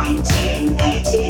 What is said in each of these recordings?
1980.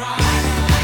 cry.